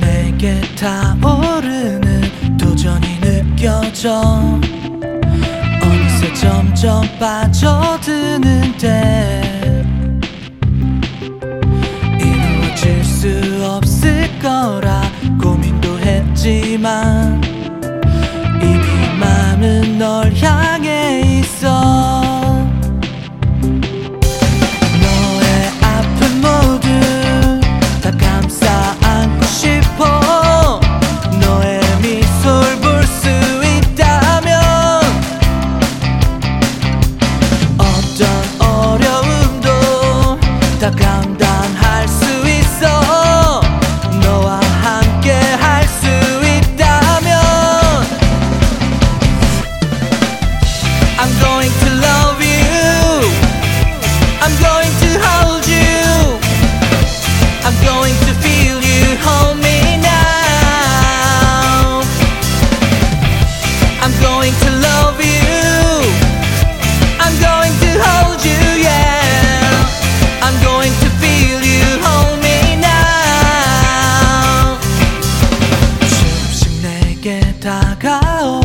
내게 타오르는 도전이 느껴져. 어느새 점점 빠져드는데 이루어질 수 없을 거라 고민도 했지만 I'm going to love you I'm going to hold you I'm going to feel you hold me now I'm going to love you I'm going to hold you yeah I'm going to feel you hold me now 조금씩 내게 다가오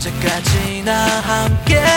언제까지나 함께.